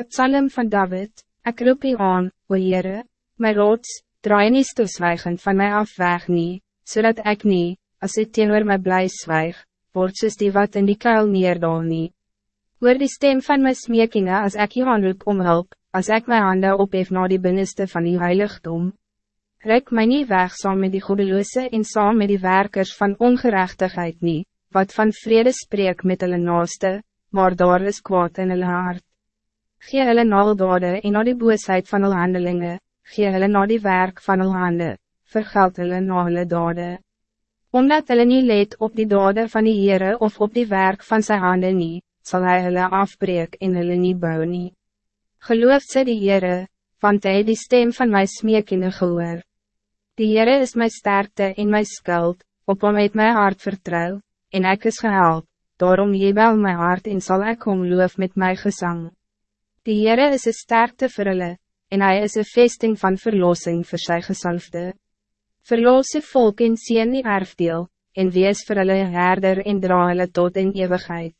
Het psalm van David, ik roep u aan, o Heere, my rots, draai nie stoeswijgend van mij af weg nie, so ik nie, als ik teenoor my bly zwijg, word soos die wat in die kuil neerdal nie. Hoor die stem van my smekinge als ik je aanroep om hulp, als ik mijn handen ophef na die binnenste van die heiligdom. Rek my nie weg saam met die goedeloose en saam met die werkers van ongerechtigheid nie, wat van vrede spreek met hulle naaste, maar daar is kwaad in hulle hart. Gee hulle naaldade en na die boosheid van hulle handelinge, gee hulle na die werk van hulle hande, vergeld hulle na hulle dade. Omdat hulle nie let op die dade van die Heere of op die werk van zijn handen nie, zal hij hulle afbreek en hulle nie bou nie. Geloof sy die Heere, want hy die stem van my smeekende gehoor. Die Heere is my sterkte en my skuld, op hom het my hart vertrouw, en ek is gehelp daarom jebel my hart en zal ik om loof met my gezang. Die Heere is een sterkte vir hulle, en hij is een vesting van verlossing voor sy gesalfde. Verlosse volk en sien die erfdeel, en wees vir hulle herder en dra hulle tot in eeuwigheid.